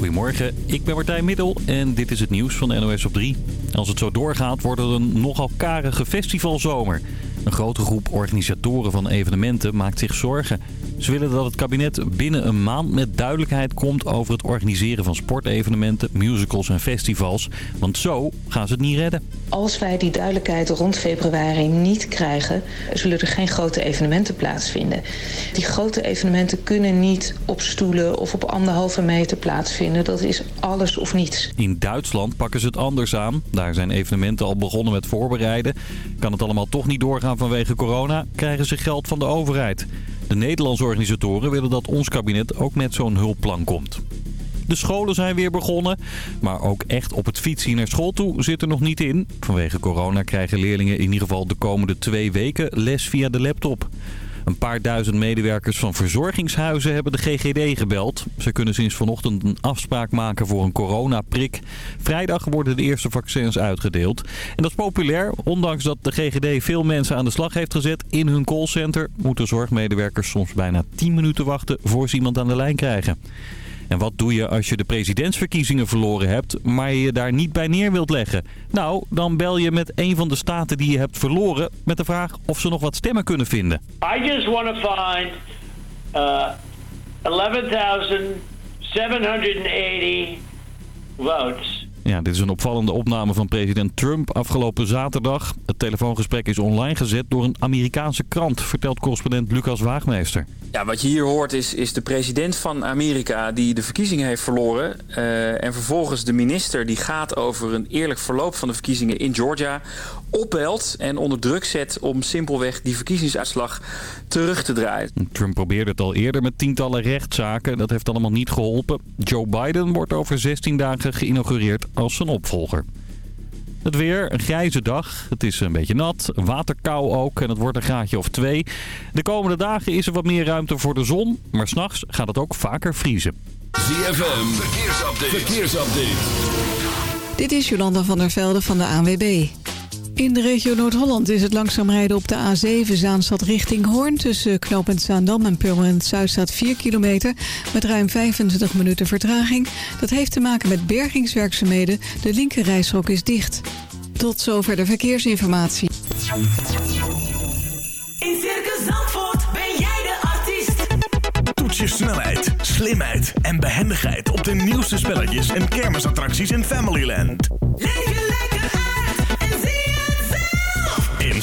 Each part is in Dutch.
Goedemorgen, ik ben Martijn Middel en dit is het nieuws van NOS op 3. Als het zo doorgaat wordt het een nogal karige festivalzomer. Een grote groep organisatoren van evenementen maakt zich zorgen. Ze willen dat het kabinet binnen een maand met duidelijkheid komt over het organiseren van sportevenementen, musicals en festivals. Want zo gaan ze het niet redden. Als wij die duidelijkheid rond februari niet krijgen, zullen er geen grote evenementen plaatsvinden. Die grote evenementen kunnen niet op stoelen of op anderhalve meter plaatsvinden. Dat is alles of niets. In Duitsland pakken ze het anders aan. Daar zijn evenementen al begonnen met voorbereiden. Kan het allemaal toch niet doorgaan vanwege corona, krijgen ze geld van de overheid. De Nederlandse organisatoren willen dat ons kabinet ook met zo'n hulpplan komt. De scholen zijn weer begonnen, maar ook echt op het fietsen naar school toe zit er nog niet in. Vanwege corona krijgen leerlingen in ieder geval de komende twee weken les via de laptop. Een paar duizend medewerkers van verzorgingshuizen hebben de GGD gebeld. Ze kunnen sinds vanochtend een afspraak maken voor een coronaprik. Vrijdag worden de eerste vaccins uitgedeeld. En dat is populair. Ondanks dat de GGD veel mensen aan de slag heeft gezet in hun callcenter... moeten zorgmedewerkers soms bijna 10 minuten wachten voor ze iemand aan de lijn krijgen. En wat doe je als je de presidentsverkiezingen verloren hebt, maar je daar niet bij neer wilt leggen? Nou, dan bel je met een van de staten die je hebt verloren met de vraag of ze nog wat stemmen kunnen vinden. I just want to find uh, 11,780 votes. Ja, dit is een opvallende opname van president Trump afgelopen zaterdag. Het telefoongesprek is online gezet door een Amerikaanse krant, vertelt correspondent Lucas Waagmeester. Ja, wat je hier hoort is, is de president van Amerika die de verkiezingen heeft verloren. Uh, en vervolgens de minister die gaat over een eerlijk verloop van de verkiezingen in Georgia. Opbelt en onder druk zet om simpelweg die verkiezingsuitslag terug te draaien. Trump probeerde het al eerder met tientallen rechtszaken. Dat heeft allemaal niet geholpen. Joe Biden wordt over 16 dagen geïnaugureerd als zijn opvolger. Het weer, een grijze dag. Het is een beetje nat, waterkou ook en het wordt een graadje of twee. De komende dagen is er wat meer ruimte voor de zon, maar s'nachts gaat het ook vaker vriezen. ZFM, verkeersupdate. verkeersupdate. Dit is Jolanda van der Velde van de ANWB. In de regio Noord-Holland is het langzaam rijden op de A7 Zaanstad richting Hoorn... tussen knooppunt Zaandam en Purmerend Zuid staat 4 kilometer... met ruim 25 minuten vertraging. Dat heeft te maken met bergingswerkzaamheden. De linkerrijstrook is dicht. Tot zover de verkeersinformatie. In Circus Zandvoort ben jij de artiest. Toets je snelheid, slimheid en behendigheid... op de nieuwste spelletjes en kermisattracties in Familyland. Leef lekker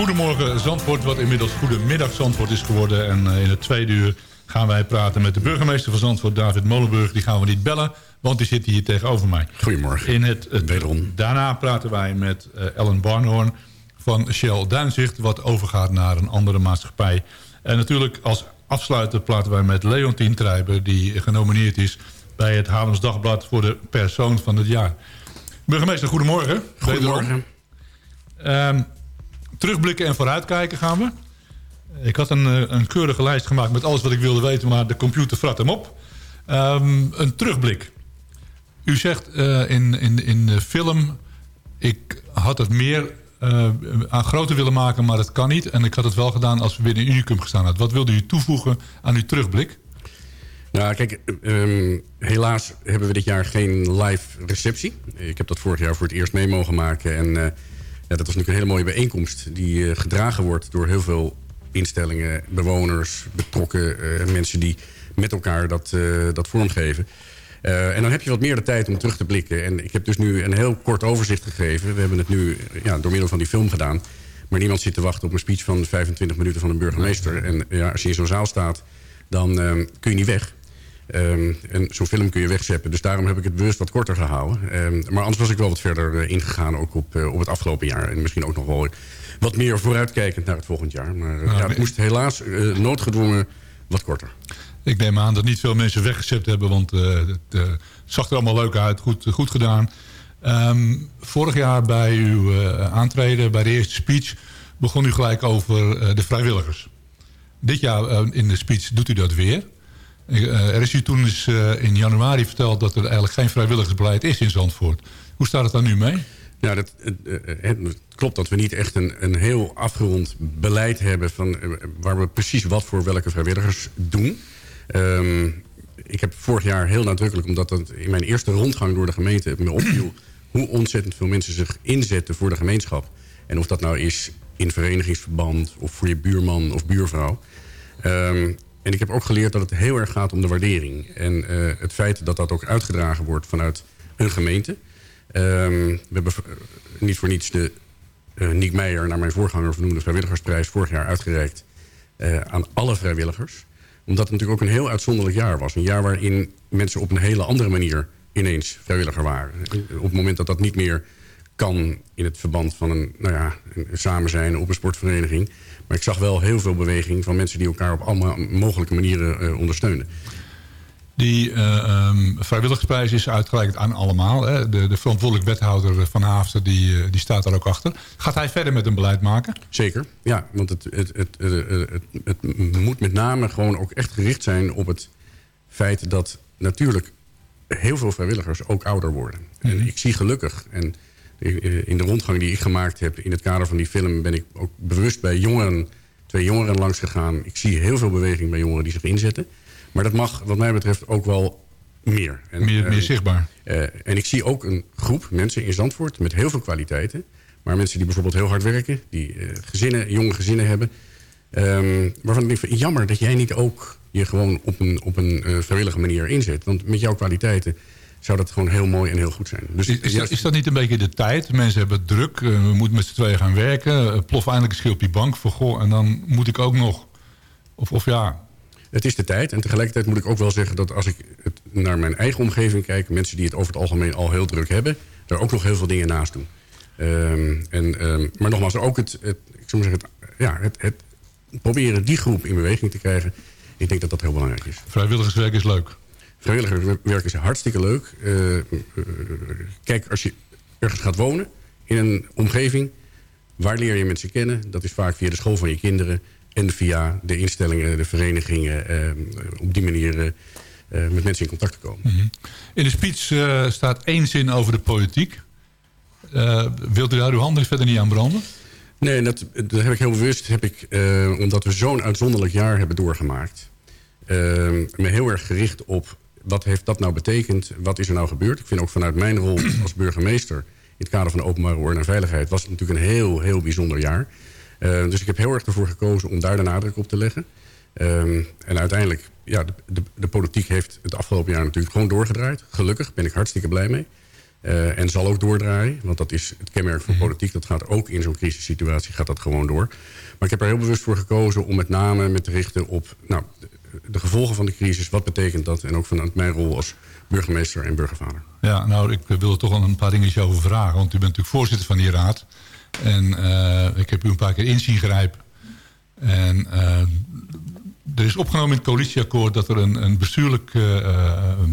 Goedemorgen Zandvoort... wat inmiddels Goedemiddag Zandvoort is geworden. En eh, in het tweede uur gaan wij praten met de burgemeester van Zandvoort... David Molenburg. Die gaan we niet bellen, want die zit hier tegenover mij. Goedemorgen. In het, het Daarna praten wij met eh, Ellen Barnhorn van Shell Duinzicht... wat overgaat naar een andere maatschappij. En natuurlijk als afsluiter praten wij met Leontien Trijber... die genomineerd is bij het Haarlems Dagblad... voor de persoon van het jaar. Burgemeester, goedemorgen. Goedemorgen. Ehm, terugblikken en vooruitkijken gaan we. Ik had een, eh, een keurige lijst gemaakt met alles wat ik wilde weten... maar de computer frat hem op. Ehm, een terugblik. U zegt eh, in, in, in de film... ik had het meer eh, aan groter willen maken, maar dat kan niet. En ik had het wel gedaan als we binnen Unicum gestaan hadden. Wat wilde u toevoegen aan uw terugblik? Nou, kijk, ehm, helaas hebben we dit jaar geen live receptie. Ik heb dat vorig jaar voor het eerst mee mogen maken. En ja, dat was natuurlijk een hele mooie bijeenkomst... die eh, gedragen wordt door heel veel instellingen, bewoners, betrokken eh, mensen... die met elkaar dat, eh, dat vormgeven. En dan heb je wat meer de tijd om terug te blikken. En ik heb dus nu een heel kort overzicht gegeven. We hebben het nu ja, door middel van die film gedaan. Maar niemand zit te wachten op een speech van 25 minuten van een burgemeester. En ja, als je in zo'n zaal staat, dan ehm, kun je niet weg. Ehm, en zo'n film kun je wegzeppen. Dus daarom heb ik het bewust wat korter gehouden. Ehm, maar anders was ik wel wat verder eh, ingegaan, ook op, eh, op het afgelopen jaar. En misschien ook nog wel wat meer vooruitkijkend naar het volgend jaar. Maar eh, Nou, ja, het moest helaas noodgedwongen wat korter. Ik neem aan dat niet veel mensen weggezet hebben... want het zag er allemaal leuk uit, goed, goed gedaan. Ehm, vorig jaar bij uw aantreden, bij de eerste speech... begon u gelijk over de vrijwilligers. Dit jaar in de speech doet u dat weer. Eh, er is u toen eh, in januari verteld... dat er eigenlijk geen vrijwilligersbeleid is in Zandvoort. Hoe staat het dan nu mee? Ja, dat, eh, eh, het klopt dat we niet echt een, een heel afgerond beleid hebben... Van, waar we precies wat voor welke vrijwilligers doen. Ehm, ik heb vorig jaar heel nadrukkelijk, omdat dat in mijn eerste rondgang door de gemeente me opviel... hoe ontzettend veel mensen zich inzetten voor de gemeenschap. En of dat nou is in verenigingsverband of voor je buurman of buurvrouw. Ehm, en ik heb ook geleerd dat het heel erg gaat om de waardering. En eh, het feit dat dat ook uitgedragen wordt vanuit een gemeente. Ehm, we hebben eh, niet voor niets de uh, Niek Meijer... naar mijn voorganger vernoemde vrijwilligersprijs... vorig jaar uitgereikt eh, aan alle vrijwilligers. Omdat het natuurlijk ook een heel uitzonderlijk jaar was. Een jaar waarin mensen op een hele andere manier ineens vrijwilliger waren. Op het moment dat dat niet meer kan in het verband van een, nou ja, een samen zijn op een sportvereniging. Maar ik zag wel heel veel beweging van mensen die elkaar op allemaal mogelijke manieren eh, ondersteunen. Die eh, ehm, vrijwilligersprijs is uitgereikt aan allemaal. Hè. De, de verantwoordelijk wethouder van Haafden die, eh, die staat daar ook achter. Gaat hij verder met een beleid maken? Zeker, ja. Want het, het, het, eh, het, moet met name gewoon ook echt gericht zijn op het feit dat natuurlijk heel veel vrijwilligers ook ouder worden. En ik zie gelukkig, en eh, in de rondgang die ik gemaakt heb in het kader van die film ben ik ook bewust bij jongeren, twee jongeren langs gegaan. Ik zie heel veel beweging bij jongeren die zich inzetten. Maar dat mag wat mij betreft ook wel meer. En, Meer, eh, meer zichtbaar. eh, en ik zie ook een groep mensen in Zandvoort met heel veel kwaliteiten. Maar mensen die bijvoorbeeld heel hard werken, die eh, gezinnen, jonge gezinnen hebben. ehm, waarvan ik denk, van, jammer dat jij niet ook je gewoon op een, op een eh, vrijwillige manier inzet. Want met jouw kwaliteiten zou dat gewoon heel mooi en heel goed zijn. Dus Is, is, dat, juist- is dat niet een beetje de tijd? Mensen hebben druk. eh, we moeten met z'n tweeën gaan werken. eh, plof eindelijk een schil op die bank. Voor, goh, en dan moet ik ook nog. Of, of ja, Het is de tijd. En tegelijkertijd moet ik ook wel zeggen dat als ik het naar mijn eigen omgeving kijk... mensen die het over het algemeen al heel druk hebben... daar ook nog heel veel dingen naast doen. Ehm, en, ehm, maar nogmaals, ook het, het, ik zou maar zeggen, het, ja, het, het proberen die groep in beweging te krijgen... ik denk dat dat heel belangrijk is. vrijwilligerswerk is leuk. Vrijwilligerswerk is hartstikke leuk. Eh, eh, kijk, als je ergens gaat wonen in een omgeving... waar leer je mensen kennen? Dat is vaak via de school van je kinderen... en via de instellingen, de verenigingen... eh, op die manier met mensen in contact te komen. Mhm. In de speech staat één zin over de politiek. Wilt u daar uw handen verder niet aan branden? Nee, dat, dat heb ik heel bewust. Heb ik, omdat we zo'n uitzonderlijk jaar hebben doorgemaakt... me heel erg gericht op wat heeft dat nou betekend? Wat is er nou gebeurd? Ik vind ook vanuit mijn rol als burgemeester... in het kader van de openbare orde en veiligheid... was het natuurlijk een heel, heel bijzonder jaar. Eh, dus ik heb heel erg ervoor gekozen om daar de nadruk op te leggen. Ehm, en uiteindelijk, ja, de, de, de politiek heeft het afgelopen jaar natuurlijk gewoon doorgedraaid. Gelukkig, ben ik hartstikke blij mee. Eh, en zal ook doordraaien, want dat is het kenmerk van politiek. Dat gaat ook in zo'n crisissituatie gaat dat gewoon door. Maar ik heb er heel bewust voor gekozen om met name me te richten op nou, de, gevolgen van de crisis. Wat betekent dat? En ook vanuit mijn rol als burgemeester en burgervader. Ja, nou, ik wil er toch wel een paar dingetjes over vragen. Want u bent natuurlijk voorzitter van die raad. En eh, ik heb u een paar keer in zien grijpen. En eh, er is opgenomen in het coalitieakkoord... dat er een, een bestuurlijke eh,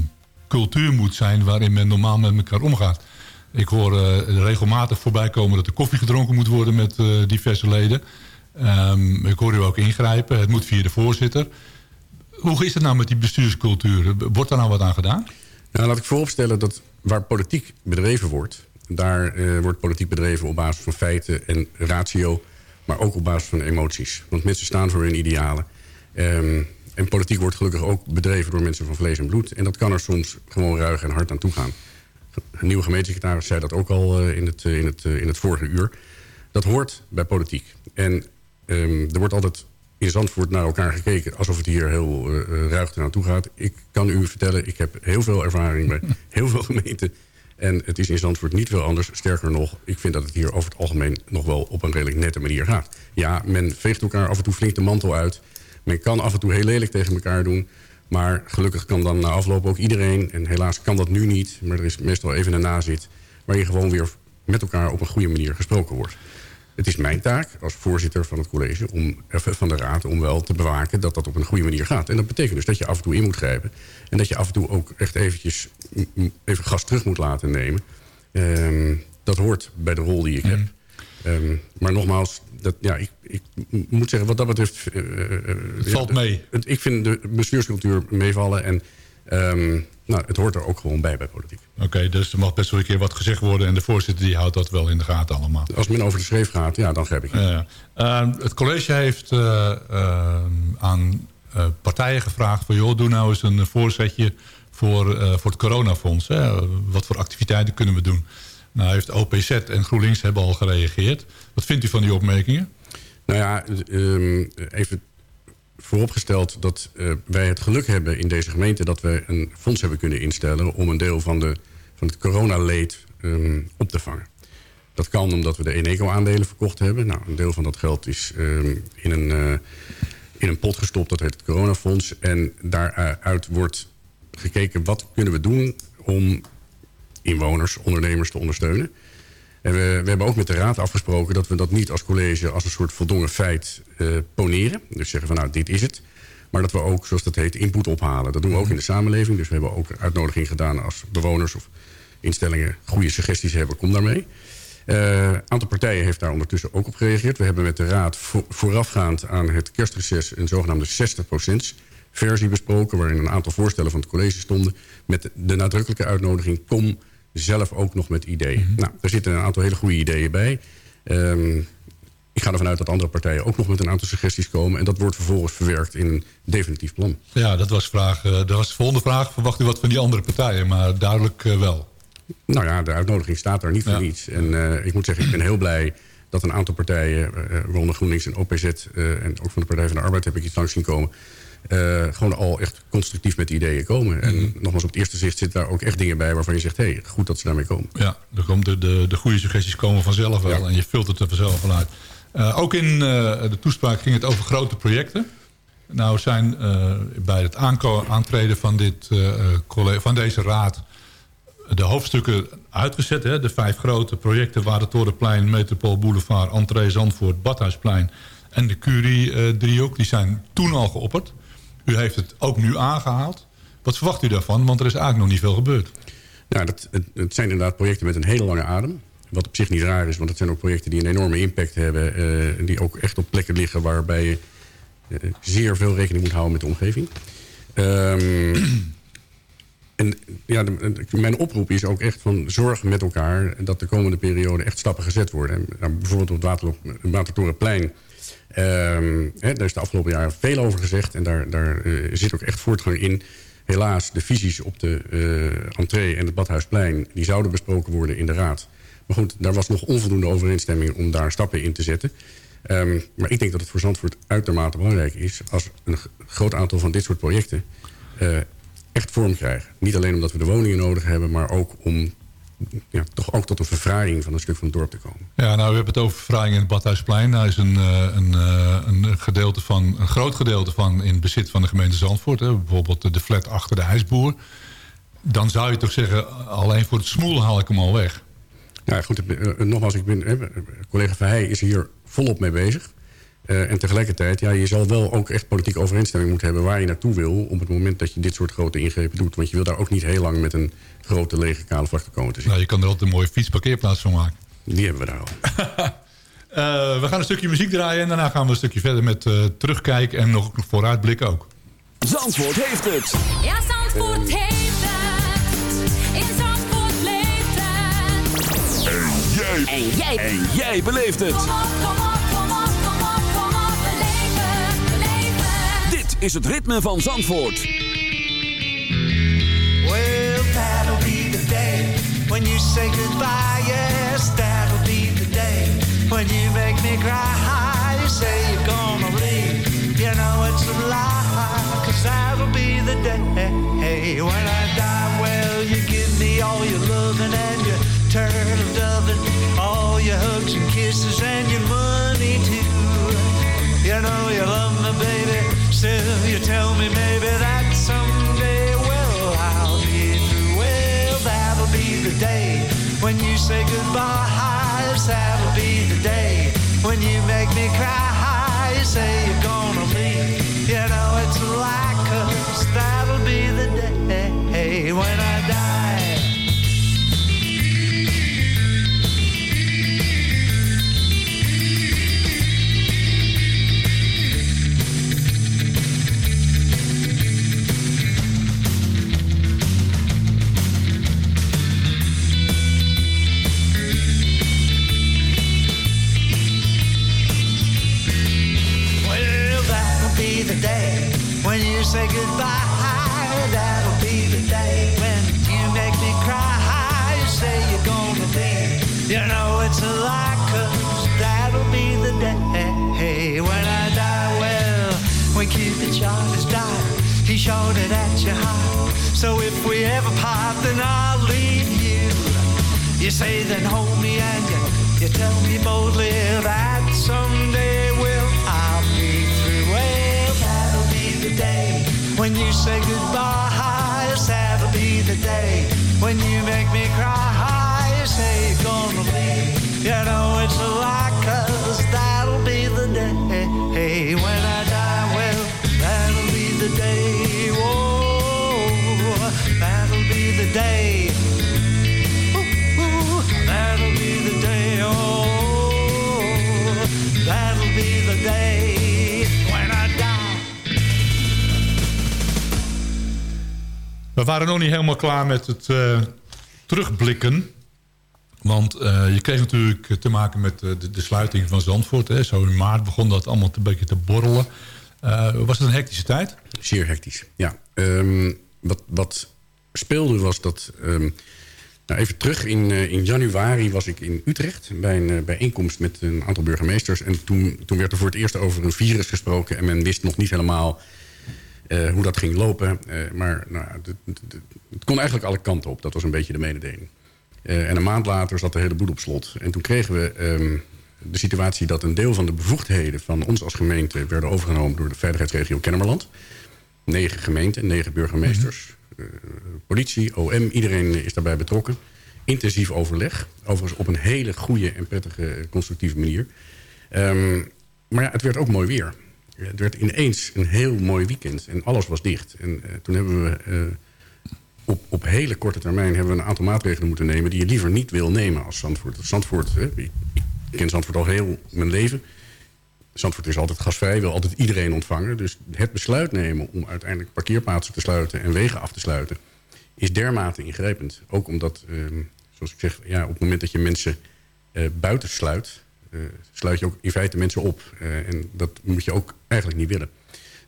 cultuur moet zijn... waarin men normaal met elkaar omgaat. Ik hoor eh, regelmatig voorbij komen dat er koffie gedronken moet worden... met eh, diverse leden. Ehm, ik hoor u ook ingrijpen. Het moet via de voorzitter. Hoe is het nou met die bestuurscultuur? Wordt daar nou wat aan gedaan? Nou, laat ik vooropstellen dat waar politiek bedreven wordt... daar eh, wordt politiek bedreven op basis van feiten en ratio... maar ook op basis van emoties. Want mensen staan voor hun idealen. Ehm, en politiek wordt gelukkig ook bedreven door mensen van vlees en bloed. En dat kan er soms gewoon ruig en hard aan toe gaan. Een nieuwe gemeentesecretaris zei dat ook al eh, in, het, eh, in, het, in het vorige uur. Dat hoort bij politiek. En ehm, er wordt altijd in Zandvoort naar elkaar gekeken... alsof het hier heel eh, eh, ruig eraan toe gaat. Ik kan u vertellen, ik heb heel veel ervaring bij heel veel gemeenten. En het is in Zandvoort niet veel anders. Sterker nog, ik vind dat het hier over het algemeen... nog wel op een redelijk nette manier gaat. Ja, men veegt elkaar af en toe flink de mantel uit. Men kan af en toe heel lelijk tegen elkaar doen... Maar gelukkig kan dan na afloop ook iedereen... en helaas kan dat nu niet, maar er is meestal even een nazit... waar je gewoon weer met elkaar op een goede manier gesproken wordt. Het is mijn taak als voorzitter van het college, om, of van de raad... om wel te bewaken dat dat op een goede manier gaat. En dat betekent dus dat je af en toe in moet grijpen. En dat je af en toe ook echt eventjes mm, mm, even gas terug moet laten nemen. Ehm, dat hoort bij de rol die ik heb. Ehm, maar nogmaals, dat, ja, ik, ik moet zeggen, wat dat betreft... eh, eh, Het valt mee. ik vind de bestuurscultuur meevallen. En ehm, nou, het hoort er ook gewoon bij bij politiek. Oké, dus er mag best wel een keer wat gezegd worden... en de voorzitter die houdt dat wel in de gaten allemaal. Als men over de schreef gaat, ja, dan grijp ik in. Ja, ja. Eh, het college heeft eh, eh, aan eh, partijen gevraagd... van joh, doe nou eens een voorzetje voor, eh, voor het coronafonds. Hè. Wat voor activiteiten kunnen we doen? Nou heeft OPZ en GroenLinks hebben al gereageerd. Wat vindt u van die opmerkingen? Nou ja, ehm, even vooropgesteld dat eh, wij het geluk hebben in deze gemeente... dat we een fonds hebben kunnen instellen... om een deel van, de, van het coronaleed ehm, op te vangen. Dat kan omdat we de Eneco-aandelen verkocht hebben. Nou, een deel van dat geld is ehm, in, een, eh, in een pot gestopt, dat heet het coronafonds. En daaruit wordt gekeken wat kunnen we doen om inwoners, ondernemers te ondersteunen. En we, we hebben ook met de raad afgesproken dat we dat niet als college als een soort voldongen feit eh, poneren. Dus zeggen van nou, dit is het. Maar dat we ook, zoals dat heet, input ophalen. Dat doen we ook in de samenleving. Dus we hebben ook uitnodiging gedaan als bewoners of instellingen goede suggesties hebben. Kom daarmee. Een aantal partijen heeft daar ondertussen ook op gereageerd. We hebben met de raad vo- voorafgaand aan het kerstreces... een zogenaamde 60% versie besproken... waarin een aantal voorstellen van het college stonden... met de nadrukkelijke uitnodiging... kom zelf ook nog met ideeën. Nou, er zitten een aantal hele goede ideeën bij. Ehm, ik ga ervan uit dat andere partijen ook nog met een aantal suggesties komen... en dat wordt vervolgens verwerkt in een definitief plan. Ja, dat was, vraag, eh, dat was de volgende vraag. Verwacht u wat van die andere partijen? Maar duidelijk eh, wel. Nou ja, de uitnodiging staat er niet voor Ja. niets. En eh, ik moet zeggen, ik ben heel blij dat een aantal partijen... eh, waaronder GroenLinks en OPZ en ook van de Partij van de Arbeid... heb ik iets langs zien komen... eh, gewoon al echt constructief met ideeën komen. En nogmaals, op het eerste zicht zitten daar ook echt dingen bij... waarvan je zegt, hé, hey, goed dat ze daarmee komen. Ja, er komt de, de, de goede suggesties komen vanzelf wel. En je filtert er vanzelf wel uit. Eh, ook in eh, de toespraak ging het over grote projecten. Nou zijn bij het aantreden van, dit, van deze raad... de hoofdstukken uitgezet. Hè? De vijf grote projecten Watertorenplein, Metropool Boulevard... Entree Zandvoort, Badhuisplein en de Curie-driehoek. die zijn toen al geopperd. U heeft het ook nu aangehaald. Wat verwacht u daarvan? Want er is eigenlijk nog niet veel gebeurd. Nou, dat, het, zijn inderdaad projecten met een hele lange adem. Wat op zich niet raar is, want het zijn ook projecten die een enorme impact hebben. eh, die ook echt op plekken liggen waarbij je eh, zeer veel rekening moet houden met de omgeving. Ehm, en ja, mijn oproep is ook echt van zorg met elkaar dat de komende periode echt stappen gezet worden. En, nou, bijvoorbeeld op het Water, Watertorenplein. ehm, hè, daar is de afgelopen jaren veel over gezegd en daar, daar eh, zit ook echt voortgang in. Helaas, de visies op de eh, entree en het Badhuisplein... die zouden besproken worden in de raad. Maar goed, daar was nog onvoldoende overeenstemming om daar stappen in te zetten. Ehm, maar ik denk dat het voor Zandvoort uitermate belangrijk is... als een groot aantal van dit soort projecten eh, echt vorm krijgen. Niet alleen omdat we de woningen nodig hebben... maar ook om ja, toch ook tot een verfraaiing van een stuk van het dorp te komen. Ja, nou, we hebben het over verfraaiing in het Badhuisplein. Daar is een, eh, een, eh, een, gedeelte van, een groot gedeelte van in bezit van de gemeente Zandvoort. Hè. Bijvoorbeeld de flat achter de ijsboer. Dan zou je toch zeggen, alleen voor het smoelen haal ik hem al weg. Nou goed, eh, nogmaals, ik ben, collega Verheij is hier volop mee bezig. Eh, en tegelijkertijd, ja, je zal wel ook echt politieke overeenstemming moeten hebben... waar je naartoe wil op het moment dat je dit soort grote ingrepen doet. Want je wil daar ook niet heel lang met een grote lege kale vracht komen te zitten. Nou, je kan er altijd een mooie fietsparkeerplaats van maken. Die hebben we daar al. Eh, we gaan een stukje muziek draaien en daarna gaan we een stukje verder met eh, terugkijken en nog vooruitblikken ook. Zandvoort heeft het. Ja, Zandvoort heeft het. In Zandvoort leeft het. En jij. En jij. En jij beleeft het. Kom op, kom op, is het ritme van Zandvoort. Well, that'll be the day when you say goodbye. Yes, that'll be the day when you make me cry. You say you're gonna leave. You know it's a lie, cause that'll be the day when I die. Well, you give me all your loving and your turtle doving, all your hugs and kisses and your money too. You know you love me, baby. Still, you tell me maybe that someday, well, I'll be through. Well, that'll be the day when you say goodbye. That'll be the day when you make me cry. You say you're gonna leave. You know it's like us. That'll be the day when I So if we ever part, then I'll leave you. You say then hold me and you, you tell me boldly that someday will I'll be through. Well, that'll be the day when you say goodbye. That'll be the day when you make me cry. You say you're gonna leave. You know it's a lie, 'cause that'll be the day when I die. Well, that'll be the day. The day. Ooh, that'll be the day. Oh, that'll be the day when I die. We waren nog niet helemaal klaar met het eh, terugblikken. Want eh, je kreeg natuurlijk te maken met eh, de, de sluiting van Zandvoort. Hè. Zo in maart begon dat allemaal een beetje te borrelen. Eh, was het een hectische tijd? Zeer hectisch, ja. Ehm, wat, wat speelde was dat... ehm, nou even terug, in, eh, in januari was ik in Utrecht... bij een eh, bijeenkomst met een aantal burgemeesters. En toen, toen werd er voor het eerst over een virus gesproken... en men wist nog niet helemaal eh, hoe dat ging lopen. Maar nou, het- kon eigenlijk alle kanten op. Dat was een beetje de mededeling. En een maand later zat de hele boel op slot. En toen kregen we ehm, de situatie dat een deel van de bevoegdheden... van ons als gemeente werden overgenomen door de veiligheidsregio Kennemerland. Negen gemeenten, negen burgemeesters, eh, politie, OM, iedereen is daarbij betrokken. Intensief overleg, overigens op een hele goede en prettige, constructieve manier. Ehm, maar ja, het werd ook mooi weer. Het werd ineens een heel mooi weekend en alles was dicht. En eh, toen hebben we eh, op, op hele korte termijn hebben we een aantal maatregelen moeten nemen... die je liever niet wil nemen als Zandvoort. Zandvoort, hè, ik ken Zandvoort al heel mijn leven. Zandvoort is altijd gasvrij, wil altijd iedereen ontvangen. Dus het besluit nemen om uiteindelijk parkeerplaatsen te sluiten... en wegen af te sluiten, is dermate ingrijpend. Ook omdat, ehm, zoals ik zeg, ja, op het moment dat je mensen eh, buiten sluit... eh, sluit je ook in feite mensen op. Eh, en dat moet je ook eigenlijk niet willen.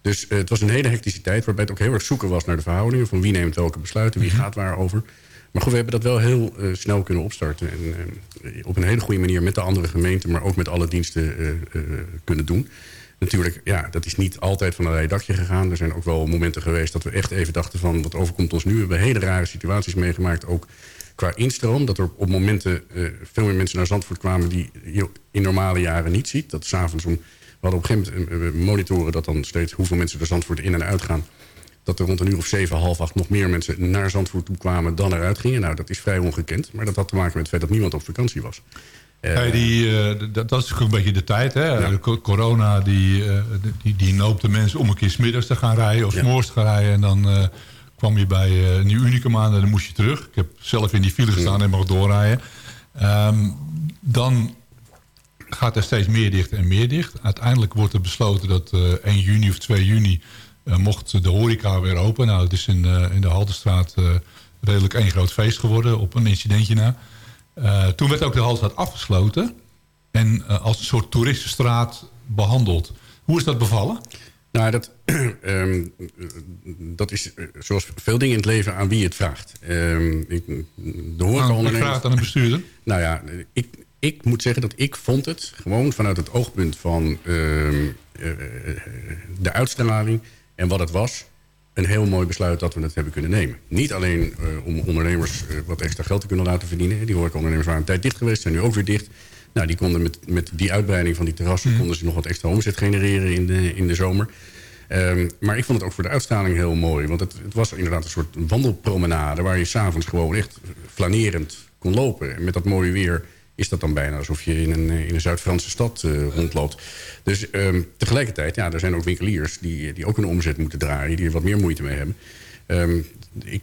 Dus eh, het was een hele hectische tijd... waarbij het ook heel erg zoeken was naar de verhoudingen... van wie neemt welke besluiten, wie gaat waarover. Maar goed, we hebben dat wel heel eh, snel kunnen opstarten. En eh, op een hele goede manier met de andere gemeenten... maar ook met alle diensten eh, kunnen doen. Natuurlijk, ja, dat is niet altijd van een rij dakje gegaan. Er zijn ook wel momenten geweest dat we echt even dachten van... wat overkomt ons nu? We hebben hele rare situaties meegemaakt, ook qua instroom. Dat er op momenten veel meer mensen naar Zandvoort kwamen... die je in normale jaren niet ziet. Dat s'avonds om... We hadden op een gegeven moment monitoren dat dan steeds... hoeveel mensen er Zandvoort in en uit gaan dat er rond een uur of zeven, half acht nog meer mensen naar Zandvoort toe kwamen dan eruit gingen. Nou, dat is vrij ongekend. Maar dat had te maken met het feit dat niemand op vakantie was. Eh, Ja, die, eh, dat, dat is ook een beetje de tijd. Hè? De corona die, eh, die, die noopte mensen om een keer smiddags te gaan rijden of Ja. s'morgens te gaan rijden. En dan eh, kwam je bij eh Nieuw Unicum aan en dan moest je terug. Ik heb zelf in die file gestaan en mag doorrijden. Ehm, dan gaat er steeds meer dicht en meer dicht. Uiteindelijk wordt er besloten dat eh 1 juni of 2 juni eh, mocht de horeca weer open. Nou, het is in, eh, in de Haldenstraat eh, redelijk één groot feest geworden op een incidentje na. Eh, toen werd ook de Haldenstraat afgesloten en eh, als een soort toeristenstraat behandeld. Hoe is dat bevallen? Nou, dat, ehm, dat is eh, zoals veel dingen in het leven aan wie het vraagt. Ehm, ik, de Nou, horecaondernemers... ik vraag het aan een bestuurder. Nou ja, ik, ik moet zeggen dat ik vond het gewoon vanuit het oogpunt van ehm, eh, de uitstraling en wat het was... een heel mooi besluit dat we het hebben kunnen nemen. Niet alleen eh, om ondernemers eh, wat extra geld te kunnen laten verdienen. Die horecaondernemers waren een tijd dicht geweest, zijn nu ook weer dicht. Nou, die konden met, met die uitbreiding van die terrassen... konden ze nog wat extra omzet genereren in de, in de zomer. Ehm, maar ik vond het ook voor de uitstraling heel mooi. Want het, het was inderdaad een soort wandelpromenade... waar je s'avonds gewoon echt flanerend kon lopen. En met dat mooie weer is dat dan bijna alsof je in een, in een Zuid-Franse stad eh, rondloopt. Dus ehm, tegelijkertijd, ja, er zijn ook winkeliers... Die, die ook een omzet moeten draaien, die er wat meer moeite mee hebben. Ehm, ik,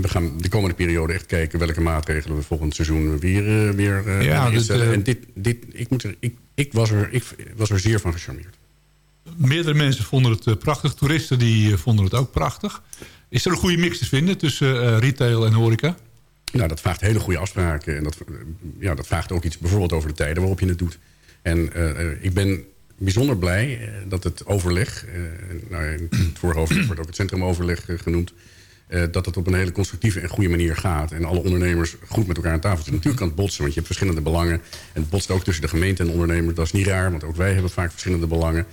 we gaan de komende periode echt kijken welke maatregelen we volgend seizoen weer, eh, weer eh, Ja, dit, eh, en dit, dit, ik, moet ik, ik, was er, ik was er zeer van gecharmeerd. Meerdere mensen vonden het eh, prachtig. Toeristen die eh, vonden het ook prachtig. Is er een goede mix te vinden tussen eh, retail en horeca? Nou, dat vraagt hele goede afspraken. En dat, eh, ja, dat vraagt ook iets bijvoorbeeld over de tijden waarop je het doet. En eh, eh, ik ben bijzonder blij dat het overleg... eh, nou, in het vorige hoofdstuk wordt ook het centrumoverleg genoemd... dat het op een hele constructieve en goede manier gaat. En alle ondernemers goed met elkaar aan tafel zitten. Natuurlijk kan het botsen, want je hebt verschillende belangen. En het botst ook tussen de gemeente en de ondernemers. Dat is niet raar, want ook wij hebben vaak verschillende belangen.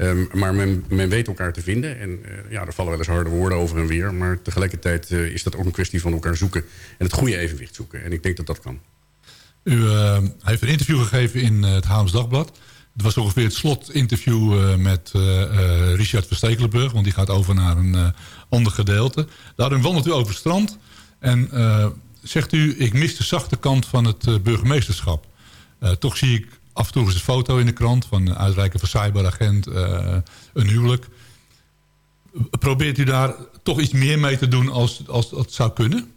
Ehm, maar men, men weet elkaar te vinden. En eh, ja, er vallen wel eens harde woorden over en weer. Maar tegelijkertijd eh, is dat ook een kwestie van elkaar zoeken. En het goede evenwicht zoeken. En ik denk dat dat kan. U eh, heeft een interview gegeven in het Haams Dagblad. Het was ongeveer het slotinterview met Richard Verstekelenburg. Want die gaat over naar een ander gedeelte. Daarin wandelt u over het strand. En zegt u, ik mis de zachte kant van het burgemeesterschap. Toch zie ik af en toe eens een foto in de krant... van een uitreiken van cyberagent, eh, een huwelijk. Probeert u daar toch iets meer mee te doen als, als dat zou kunnen?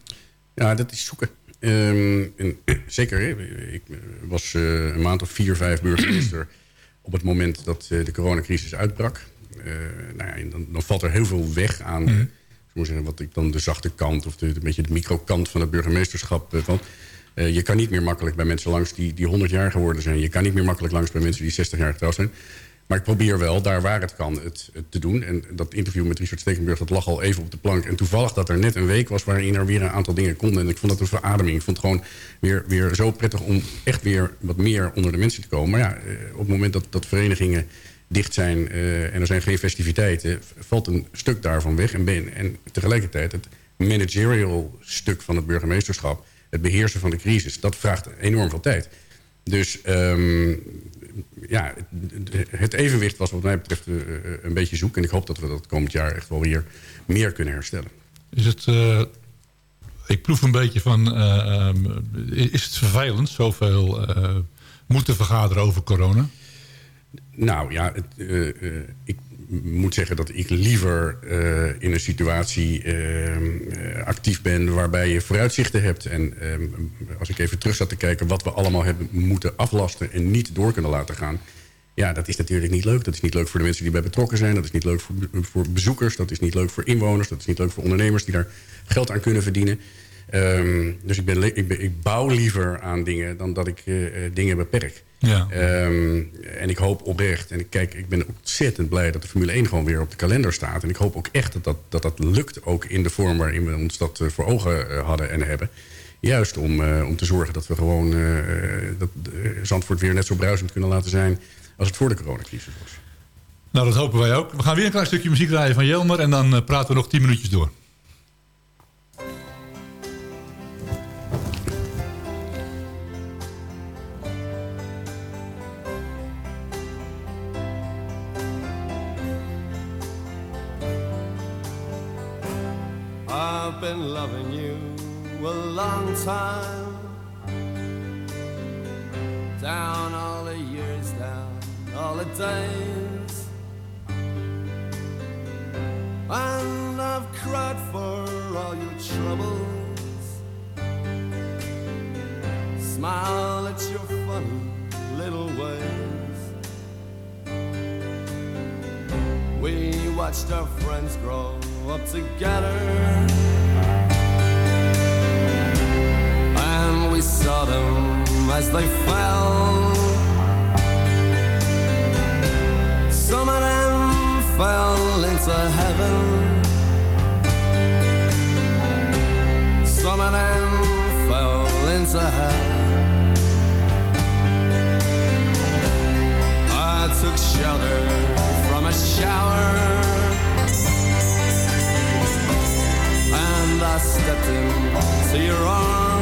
Ja, dat is zoeken. Ehm, en, zeker, ik eh, was eh, een maand of vier, vijf burgemeester... op het moment dat de coronacrisis uitbrak. Nou ja, en dan, dan valt er heel veel weg aan... ik moet zeggen, wat ik dan de zachte kant... of de, een beetje de microkant van het burgemeesterschap... van, eh, je kan niet meer makkelijk bij mensen langs die, die 100 jaar geworden zijn. Je kan niet meer makkelijk langs bij mensen die 60 jaar getrouwd zijn. Maar ik probeer wel, daar waar het kan, het, te doen. En dat interview met Richard Stekenburg, dat lag al even op de plank. En toevallig dat er net een week was waarin er weer een aantal dingen konden. En ik vond dat een verademing. Ik vond het gewoon weer, weer zo prettig om echt weer wat meer onder de mensen te komen. Maar ja, eh, op het moment dat, dat verenigingen dicht zijn eh, en er zijn geen festiviteiten... valt een stuk daarvan weg. En, ben, en tegelijkertijd het managerial stuk van het burgemeesterschap... het beheersen van de crisis, dat vraagt enorm veel tijd. Dus ehm, ja, het- evenwicht was wat mij betreft eh, een beetje zoek. En ik hoop dat we dat komend jaar echt wel weer meer kunnen herstellen. Is het, eh, ik proef een beetje van, eh, ehm, is het vervelend zoveel eh, moeten vergaderen over corona? Nou ja, het, eh, eh, ik moet zeggen dat ik liever eh, in een situatie actief ben... waarbij je vooruitzichten hebt. En als ik even terug zat te kijken wat we allemaal hebben moeten aflasten... en niet door kunnen laten gaan... Ja, dat is natuurlijk niet leuk. Dat is niet leuk voor de mensen die bij betrokken zijn. Dat is niet leuk voor, voor bezoekers. Dat is niet leuk voor inwoners. Dat is niet leuk voor ondernemers die daar geld aan kunnen verdienen. Ehm, dus ik, ben, ik, ben, ik bouw liever aan dingen dan dat ik dingen beperk. Ja. Ehm, en ik hoop oprecht, en ik, kijk, ik ben ontzettend blij dat de Formule 1 gewoon weer op de kalender staat. En ik hoop ook echt dat dat, dat, dat lukt, ook in de vorm waarin we ons dat eh, voor ogen eh, hadden en hebben. Juist om, eh, om te zorgen dat we gewoon dat, Zandvoort weer net zo bruisend kunnen laten zijn als het voor de coronacrisis was. Nou, dat hopen wij ook. We gaan weer een klein stukje muziek draaien van Jelmer... en dan praten we nog 10 minuutjes door. I've been loving you a long time. Down all the years, down all the days. And I've cried for all your troubles. Smile at your funny little ways. We watched our friends grow up together. They fell. Some of them fell into heaven. Some of them fell into hell. I took shelter from a shower. And I stepped into your arms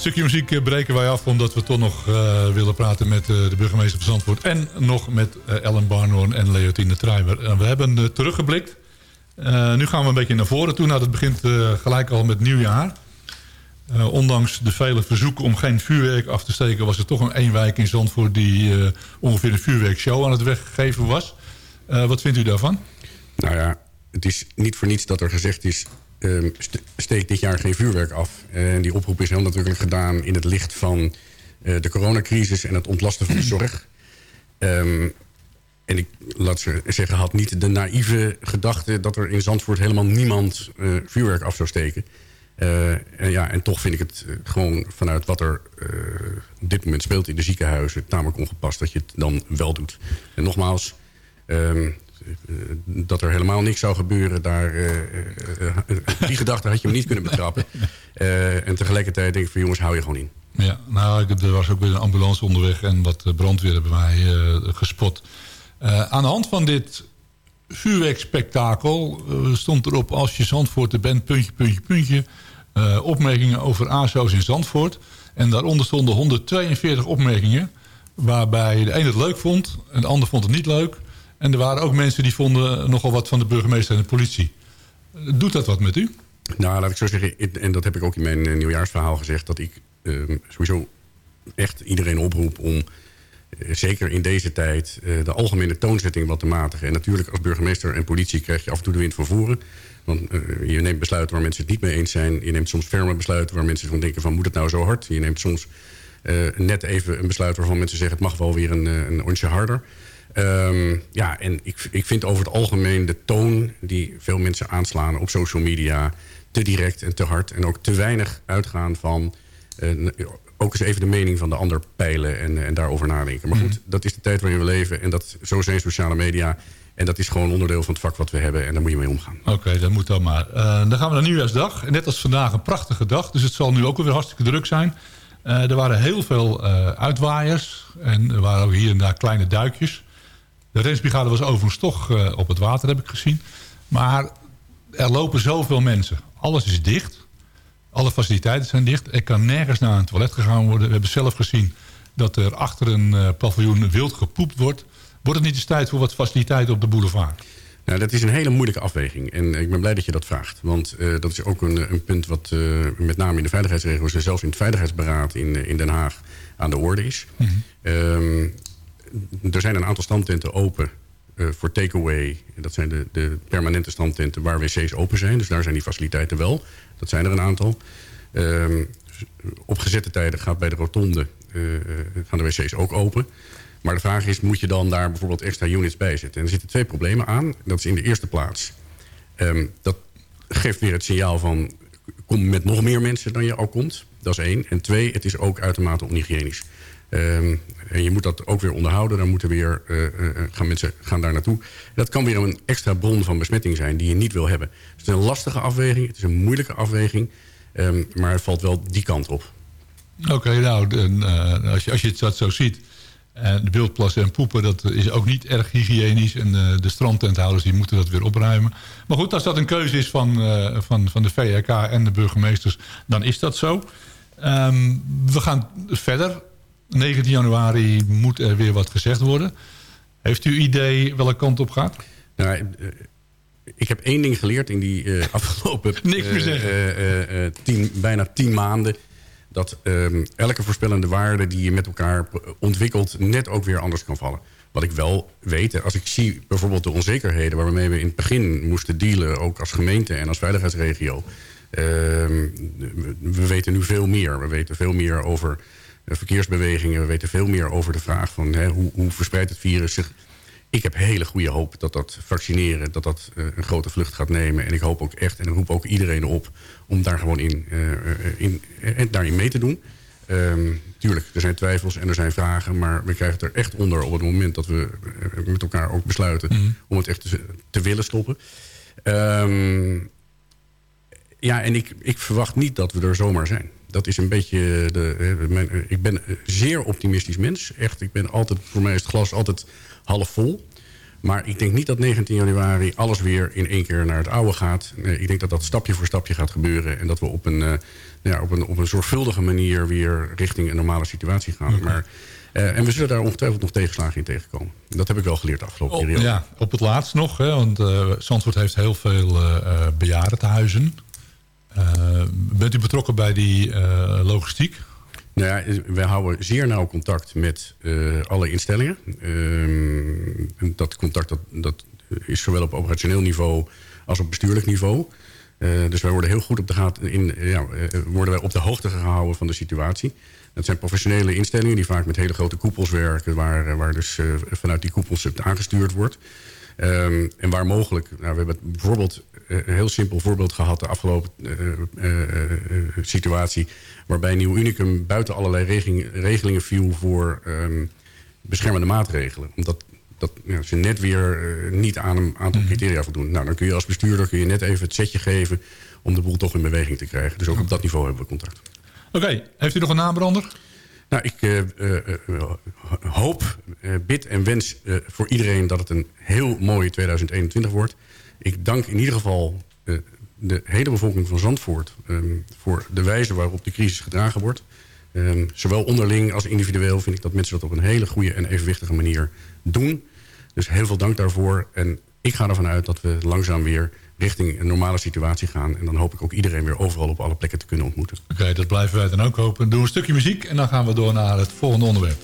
stukje muziek eh, breken wij af omdat we toch nog eh, willen praten met eh, de burgemeester van Zandvoort... en nog met Ellen Barnhoorn en Leotine Treiber. En we hebben teruggeblikt. Nu gaan we een beetje naar voren toe. Nou, dat begint gelijk al met nieuwjaar. Ondanks de vele verzoeken om geen vuurwerk af te steken... was er toch een één wijk in Zandvoort die ongeveer een vuurwerkshow aan het weggeven was. Wat vindt u daarvan? Nou ja, het is niet voor niets dat er gezegd is... ehm, st- steek dit jaar geen vuurwerk af. En die oproep is heel natuurlijk gedaan in het licht van eh, de coronacrisis... en het ontlasten van de zorg. Ehm, en ik laat ze zeggen, had niet de naïeve gedachte... dat er in Zandvoort helemaal niemand eh, vuurwerk af zou steken. Eh, en, ja, en toch vind ik het gewoon vanuit wat er op dit moment speelt in de ziekenhuizen... tamelijk ongepast dat je het dan wel doet. En nogmaals, ehm, eh, dat er helemaal niks zou gebeuren... Daar, eh, eh, eh, die gedachte had je me niet kunnen betrappen. Eh, en tegelijkertijd denk ik van jongens, hou je gewoon in. Ja, nou, ik- er was ook weer een ambulance onderweg en wat eh, brandweer hebben mij eh, gespot. Eh, aan de hand van dit vuurwerkspektakel eh, stond erop... als je Zandvoort bent, puntje, puntje, puntje... eh, opmerkingen over ASO's in Zandvoort. En daaronder stonden 142 opmerkingen... waarbij de een het leuk vond en de ander vond het niet leuk. En er waren ook mensen die vonden nogal wat van de burgemeester en de politie. Doet dat wat met u? Nou, laat ik zo zeggen, en dat heb ik ook in mijn eh, nieuwjaarsverhaal gezegd... dat ik eh, sowieso echt iedereen oproep om, eh, zeker in deze tijd... eh, de algemene toonzetting wat te matigen. En natuurlijk als burgemeester en politie krijg je af en toe de wind van voren. Want je neemt besluiten waar mensen het niet mee eens zijn. Je neemt soms ferme besluiten waar mensen van denken van... moet het nou zo hard? Je neemt soms net even een besluit waarvan mensen zeggen... het mag wel weer een, een harder. Ehm, ja, en ik, ik vind over het algemeen de toon die veel mensen aanslaan op social media... te direct en te hard. En ook te weinig uitgaan van... eh, ook eens even de mening van de ander peilen en, en daarover nadenken. Maar goed, dat is de tijd waarin we leven. En dat, zo zijn sociale media. En dat is gewoon onderdeel van het vak wat we hebben. En daar moet je mee omgaan. Oké, dat moet dan maar. Eh, dan gaan we naar Nieuwjaarsdag. En net als vandaag een prachtige dag. Dus het zal nu ook weer hartstikke druk zijn. Eh, er waren heel veel uitwaaiers. En er waren ook hier en daar kleine duikjes. De rensbrigade was overigens toch eh, op het water, heb ik gezien. Maar er lopen zoveel mensen. Alles is dicht. Alle faciliteiten zijn dicht. Er kan nergens naar een toilet gegaan worden. We hebben zelf gezien dat er achter een eh, paviljoen wild gepoept wordt. Wordt het niet eens tijd voor wat faciliteiten op de boulevard? Nou, dat is een hele moeilijke afweging. En ik ben blij dat je dat vraagt. Want eh, dat is ook een, een punt wat eh, met name in de veiligheidsregels... en zelfs in het Veiligheidsberaad in, eh, in Den Haag aan de orde is. Ehm, er zijn een aantal standtenten open eh, voor takeaway. Dat zijn de, de permanente standtenten waar wc's open zijn. Dus daar zijn die faciliteiten wel. Dat zijn er een aantal. Ehm, op gezette tijden gaat bij de rotonde eh, eh, gaan de wc's ook open. Maar de vraag is, moet je dan daar bijvoorbeeld extra units bij zetten? En er zitten twee problemen aan. Dat is in de eerste plaats. ehm, dat geeft weer het signaal van... kom met nog meer mensen dan je al komt. Dat is één. En twee, het is ook uitermate onhygiënisch. Ehm, en je moet dat ook weer onderhouden. Dan moeten weer, eh, eh, gaan mensen gaan daar naartoe. Dat kan weer een extra bron van besmetting zijn die je niet wil hebben. Het is een lastige afweging. Het is een moeilijke afweging. Ehm, maar het valt wel die kant op. Oké, nou, eh, als, je, als je het dat zo ziet... En de beeldplassen en poepen, dat is ook niet erg hygiënisch. En eh, de strandtenthouders die moeten dat weer opruimen. Maar goed, als dat een keuze is van, eh, van, van de VRK en de burgemeesters... dan is dat zo. Ehm, we gaan verder. 19 januari moet er weer wat gezegd worden. Heeft u idee welke kant op gaat? Nou, eh, ik heb één ding geleerd in die eh, afgelopen eh, tien, bijna tien maanden. Dat ehm, elke voorspellende waarde die je met elkaar ontwikkelt... net ook weer anders kan vallen. Wat ik wel weet, als ik zie bijvoorbeeld de onzekerheden... waarmee we in het begin moesten dealen, ook als gemeente en als veiligheidsregio... ehm, we weten nu veel meer. We weten veel meer over verkeersbewegingen. We weten veel meer over de vraag van hè, hoe, hoe verspreidt het virus zich. Ik heb hele goede hoop dat dat vaccineren dat dat, eh, een grote vlucht gaat nemen. En ik hoop ook echt, en ik roep ook iedereen op... om daar gewoon in, eh, eh, in, eh, daarin mee te doen. Ehm, tuurlijk, er zijn twijfels en er zijn vragen... maar we krijgen het er echt onder op het moment dat we met elkaar ook besluiten... om het echt te, te willen stoppen. Ehm, ja, en ik, ik verwacht niet dat we er zomaar zijn. Dat is een beetje... De, eh, mijn, eh, ik ben een zeer optimistisch mens. Echt, ik ben altijd, voor mij is het glas altijd half vol. Maar ik denk niet dat 19 januari alles weer in één keer naar het oude gaat. Nee, ik denk dat dat stapje voor stapje gaat gebeuren. En dat we op een, eh, ja, op een, op een zorgvuldige manier weer richting een normale situatie gaan. Maar, eh, en we zullen daar ongetwijfeld nog tegenslagen in tegenkomen. Dat heb ik wel geleerd de afgelopen Op, periode. ja, op het laatst nog. Hè, want eh Zandvoort heeft heel veel eh, bejaardentehuizen. Eh, bent u betrokken bij die eh, logistiek? Nou ja, wij houden zeer nauw contact met eh, alle instellingen. Ehm, dat contact dat, dat is zowel op operationeel niveau als op bestuurlijk niveau. Dus wij worden heel goed op de, in, ja, worden wij op de hoogte gehouden van de situatie. Dat zijn professionele instellingen die vaak met hele grote koepels werken... waar, waar dus vanuit die koepels het aangestuurd wordt. Ehm, en waar mogelijk, nou, we hebben bijvoorbeeld een heel simpel voorbeeld gehad... de afgelopen eh, eh, eh, eh, situatie... waarbij Nieuw Unicum buiten allerlei regeling- regelingen viel... voor ehm, beschermende maatregelen. Omdat dat, ja, ze net weer eh, niet aan een aantal criteria voldoen. Nou, dan kun je als bestuurder kun je net even het setje geven... om de boel toch in beweging te krijgen. Dus ook op dat niveau hebben we contact. Oké, heeft u nog een naambrander? Nou, ik eh, eh, eh, hoop, eh, bid en wens eh, voor iedereen dat het een heel mooie 2021 wordt. Ik dank in ieder geval eh, de hele bevolking van Zandvoort... ehm, voor de wijze waarop de crisis gedragen wordt. Ehm, zowel onderling als individueel vind ik dat mensen dat op een hele goede en evenwichtige manier doen. Dus heel veel dank daarvoor. En ik ga ervan uit dat we langzaam weer richting een normale situatie gaan. En dan hoop ik ook iedereen weer overal op alle plekken te kunnen ontmoeten. Oké, dat blijven wij dan ook hopen. Doe een stukje muziek en dan gaan we door naar het volgende onderwerp.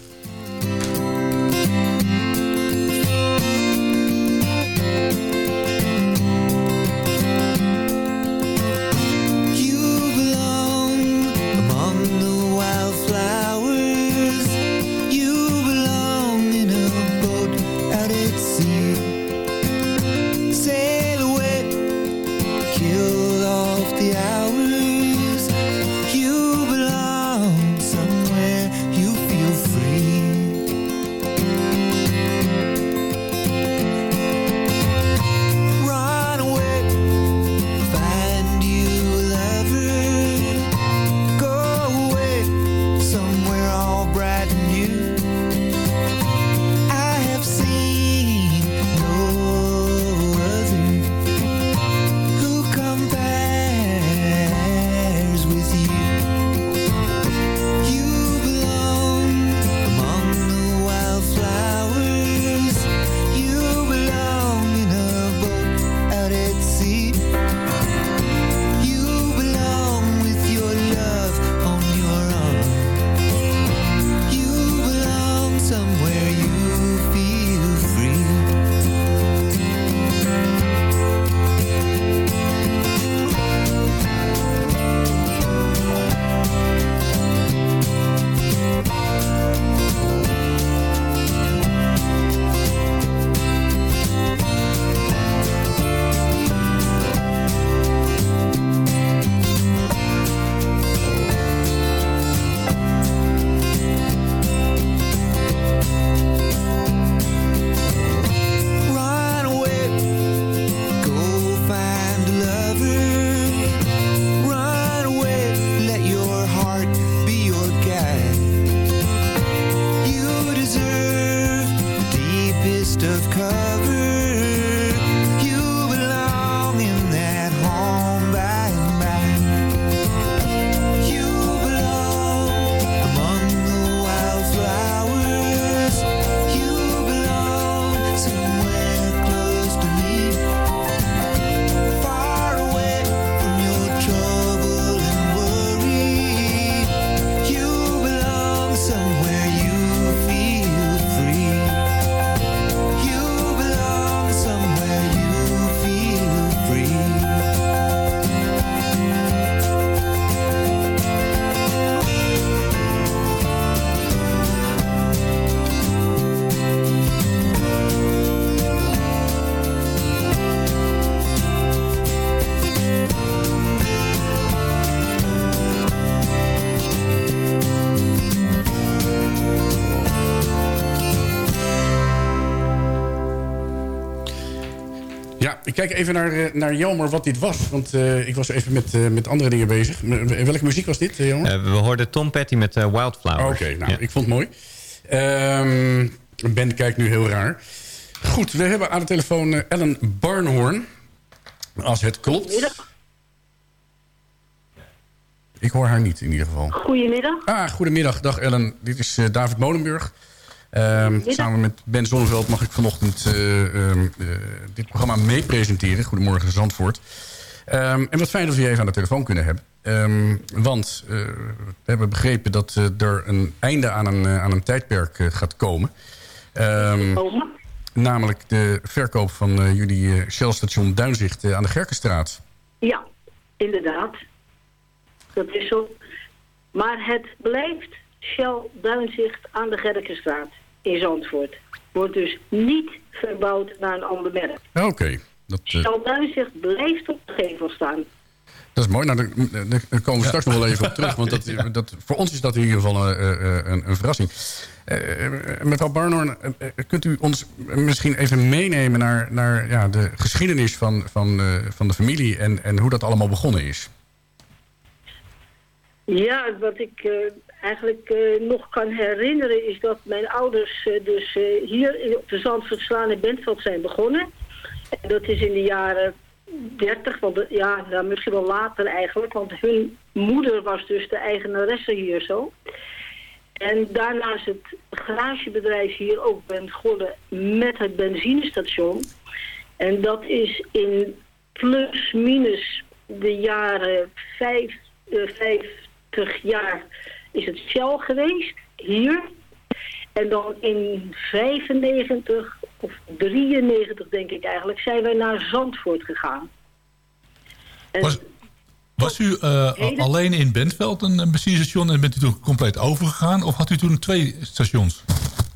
Kijk even naar, eh, naar Jelmer wat dit was. Want eh, ik was even met, eh, met andere dingen bezig. M- welke muziek was dit, Jelmer? Eh, we hoorden Tom Petty met Wildflowers. Oké, nou, Ja. ik vond het mooi. Ehm, ben kijkt nu heel raar. Goed, we hebben aan de telefoon Ellen Barnhorn. Als het klopt. Ik hoor haar niet in ieder geval. Goedemiddag. Ah, goedemiddag. Dag Ellen. Dit is David Molenburg. Ehm, samen met Ben Zonneveld mag ik vanochtend eh, ehm, eh, dit programma mee presenteren. Goedemorgen Zandvoort. Ehm, en wat fijn dat we je even aan de telefoon kunnen hebben. Want eh, we hebben begrepen dat er een einde aan een, aan een tijdperk gaat komen. Namelijk de verkoop van jullie Shell-station Duinzicht aan de Gerkenstraat. Ja, inderdaad. Dat is zo. Maar het blijft Shell Duinzicht aan de Gerkenstraat in Zandvoort. Wordt dus niet verbouwd naar een ander merk. Oké, dat, eh, blijft op de gevel staan. Dat is mooi. Nou, daar, komen we straks nog wel even op terug. Want dat, dat, voor ons is dat in ieder geval eh, eh, een, een verrassing. Eh, eh, mevrouw Barnhorn, eh, eh, kunt u ons misschien even meenemen... naar, naar ja, de geschiedenis van, van, eh, van de familie... En, en hoe dat allemaal begonnen is? Ja, wat ik eh, eigenlijk eh, nog kan herinneren is dat mijn ouders eh, dus eh, hier op de Zandvoortslaan in Bentveld zijn begonnen. En dat is in de jaren 30, want ja, misschien wel later eigenlijk, want hun moeder was dus de eigenaresse hier zo. En daarna is het garagebedrijf hier ook begonnen met het benzinestation. En dat is in plus minus de jaren vijf, eh, 50 jaar is het Shell geweest, hier. En dan in 95 of 93 denk ik eigenlijk, zijn wij naar Zandvoort gegaan. En Was, was u eh, Hele- alleen in Bentveld een, een benzinestation en bent u toen compleet overgegaan? Of had u toen twee stations?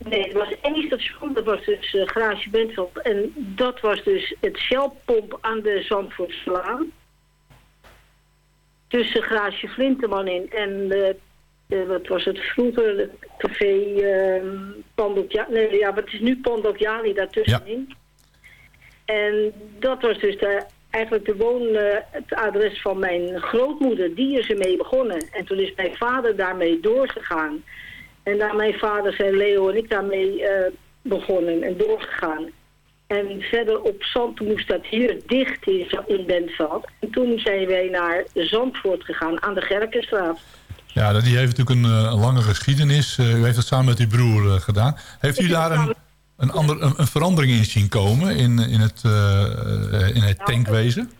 Nee, er was één station, dat was dus eh, Garage Bentveld. En dat was dus het Shell-pomp aan de Zandvoortslaan. Tussen Garage Flinteman in en, eh, eh, wat was het vroeger, het café uh, Pandokjani. Nee, ja, wat is nu Pandokjani daartussenin. En dat was dus de, eigenlijk de woon, eh, het adres van mijn grootmoeder. Die is ermee begonnen. En toen is mijn vader daarmee doorgegaan. En daar mijn vader zijn Leo en ik daarmee eh, begonnen en doorgegaan. En verder op Zand moest dat hier dicht is in Bentveld. En toen zijn wij naar Zandvoort gegaan aan de Gerkenstraat. Ja, die heeft natuurlijk een, eh, lange geschiedenis. Eh, u heeft dat samen met uw broer eh, gedaan. Heeft u daar een, een, ander, een, een verandering in zien komen in, in het, in het tankwezen?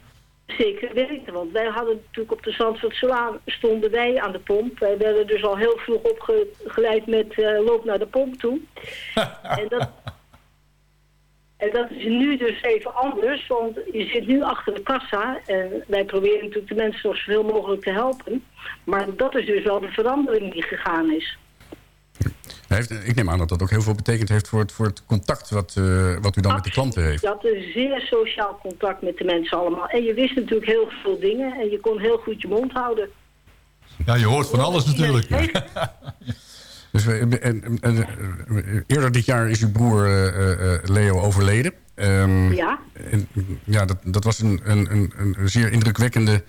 Zeker weten, want wij hadden natuurlijk op de Zandvoortslaan stonden wij aan de pomp. Wij werden dus al heel vroeg opgeleid met loop naar de pomp toe. en, dat, en dat is nu dus even anders, want je zit nu achter de kassa en wij proberen natuurlijk de mensen nog zoveel mogelijk te helpen. Maar dat is dus wel de verandering die gegaan is. Heeft, ik neem aan dat dat ook heel veel betekend heeft... voor het, voor het contact wat, eh, wat u dan met de klanten heeft. Je had een zeer sociaal contact met de mensen allemaal. En je wist natuurlijk heel veel dingen en je kon heel goed je mond houden. Ja, je hoort van alles natuurlijk. Dus we, en, en- en, eh, eerder dit jaar is uw broer eh, eh, Leo overleden. Ehm, Ja. En, ja, dat, dat was een, een, een, een zeer indrukwekkende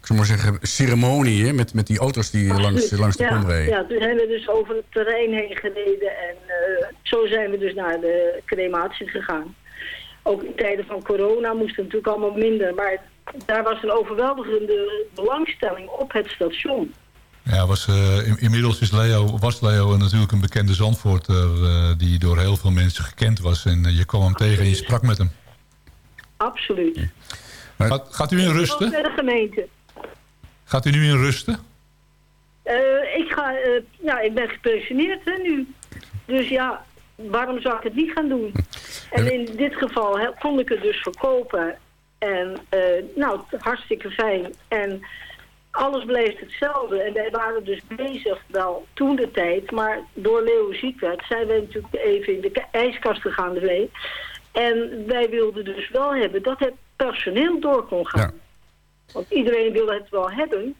ik zou maar zeggen, ceremonie hè, met, met die auto's die langs, Absoluut. langs de ja, kom reden. Ja, toen zijn we dus over het terrein heen gereden en zo zijn we dus naar de crematie gegaan. Ook in tijden van corona moest het natuurlijk allemaal minder, maar daar was een overweldigende belangstelling op het station. Ja, was, eh, in- inmiddels is Leo, was Leo natuurlijk een bekende Zandvoorter... eh, die door heel veel mensen gekend was. En eh, je kwam hem tegen en je sprak met hem. Absoluut. Gaat, gaat u in rusten? de gemeente. Gaat u nu in rusten? Ik, ga, ja, ik ben gepensioneerd hè, nu. Dus ja, waarom zou ik het niet gaan doen? En in dit geval hè, kon ik het dus verkopen. En nou, hartstikke fijn. En alles bleef hetzelfde. En wij waren dus bezig wel toen de tijd. Maar door Leo ziek werd, zijn wij natuurlijk even in de ijskast gegaan. De week. En wij wilden dus wel hebben dat het personeel door kon gaan. Want iedereen wilde het wel hebben.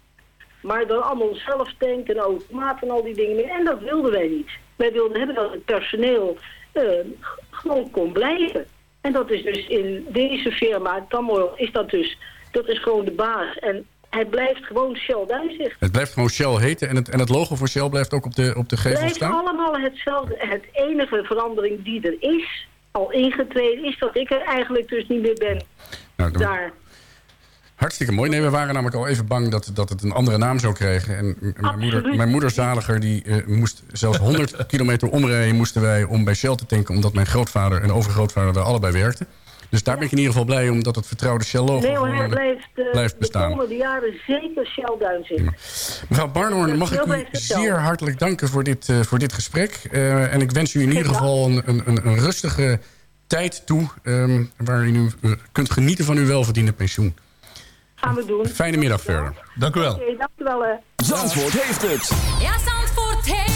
Maar dan allemaal zelf denken, automaat en al die dingen meer. En dat wilden wij niet. Wij wilden hebben dat het personeel eh, gewoon kon blijven. En dat is dus in deze firma, Tamoil, is dat dus, dat is gewoon de baas. En hij blijft gewoon Shell Duinzicht. Het blijft gewoon Shell heten en het, en het logo voor Shell blijft ook op de, op de gevel blijft staan? allemaal hetzelfde. Het enige verandering die er is, al ingetreden, is dat ik er eigenlijk dus niet meer ben. Nou, Daar. Hartstikke mooi. Nee, we waren namelijk al even bang dat, dat het een andere naam zou krijgen. En m- mijn moeder, mijn moeder zaliger, die eh, moest zelfs 100 kilometer omrijden... moesten wij om bij Shell te tanken... omdat mijn grootvader en overgrootvader daar allebei werkten. Dus daar ben ik in ieder geval blij... omdat het vertrouwde gewoon, eh, blijft, eh, blijft de bestaan. komende jaren zeker Shell Duinzicht. Mevrouw Barnhoorn, mag ik u zeer hartelijk danken voor dit, eh, voor dit gesprek. Eh, en ik wens u in ieder geval een, een, een, een rustige tijd toe... ehm, waarin u kunt genieten van uw welverdiende pensioen. Gaan we doen. Fijne middag verder. Dank u wel. Oké, dank u wel. eh. Zandvoort heeft het. Ja, Zandvoort heeft het.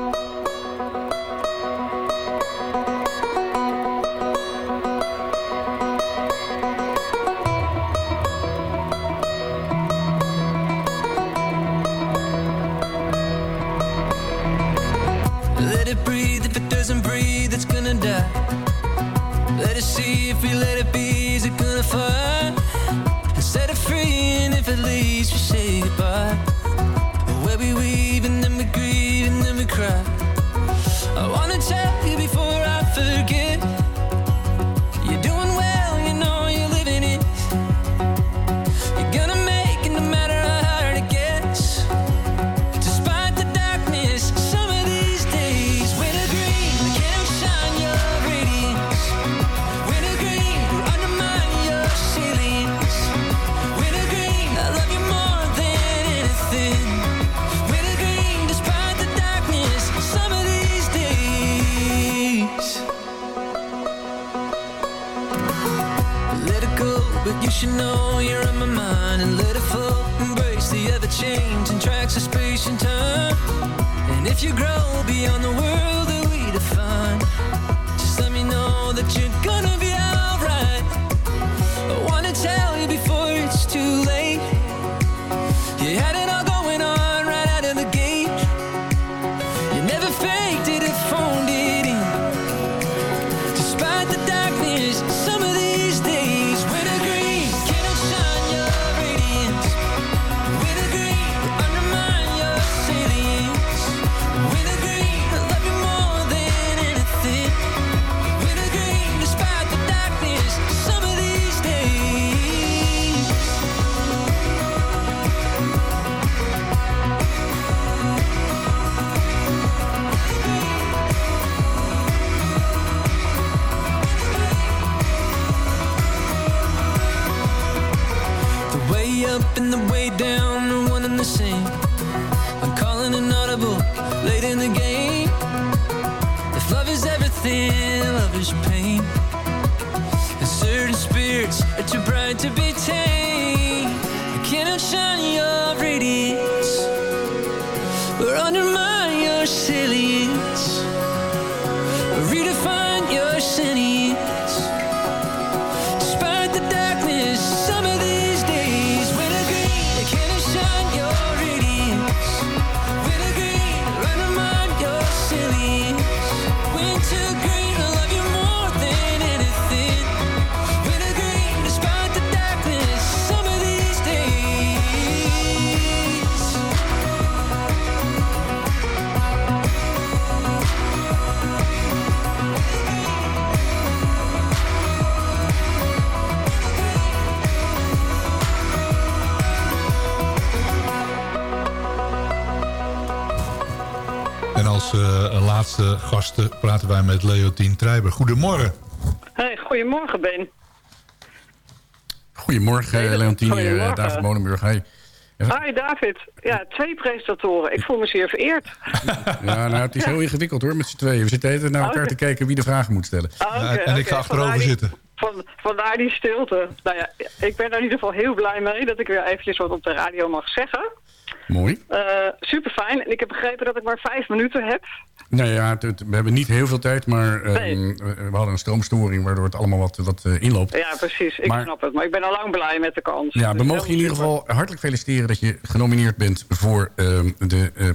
coffee, let it be you know you're on my mind and let it flow. Embrace the ever changing tracks of space and time. And if you grow beyond the world als eh, laatste gasten praten wij met Leontien Treiber. Goedemorgen. Hey, goedemorgen Ben. Goedemorgen, Leontien, eh, Goedemorgen. David Molenburg. Hi. Hi David. Ja, twee presentatoren. Ik voel me zeer vereerd. Ja, nou, het is heel ingewikkeld hoor, met z'n tweeën. We zitten even naar elkaar te kijken wie de vragen moet stellen. Ah, oké, oké. Vandaar die- Van, vandaar die stilte. Nou ja, ik ben er in ieder geval heel blij mee dat ik weer eventjes wat op de radio mag zeggen. Mooi. super fijn. En ik heb begrepen dat ik maar vijf minuten heb. Nou ja, het- het- we hebben niet heel veel tijd, maar ehm, Nee. we hadden een stroomstoring... waardoor het allemaal wat, wat eh, inloopt. Ja, precies. Ik Maar- snap het. Maar ik ben al lang blij met de kans. Ja, we Dus mogen je in ieder geval hartelijk feliciteren... dat je genomineerd bent voor ehm, de eh,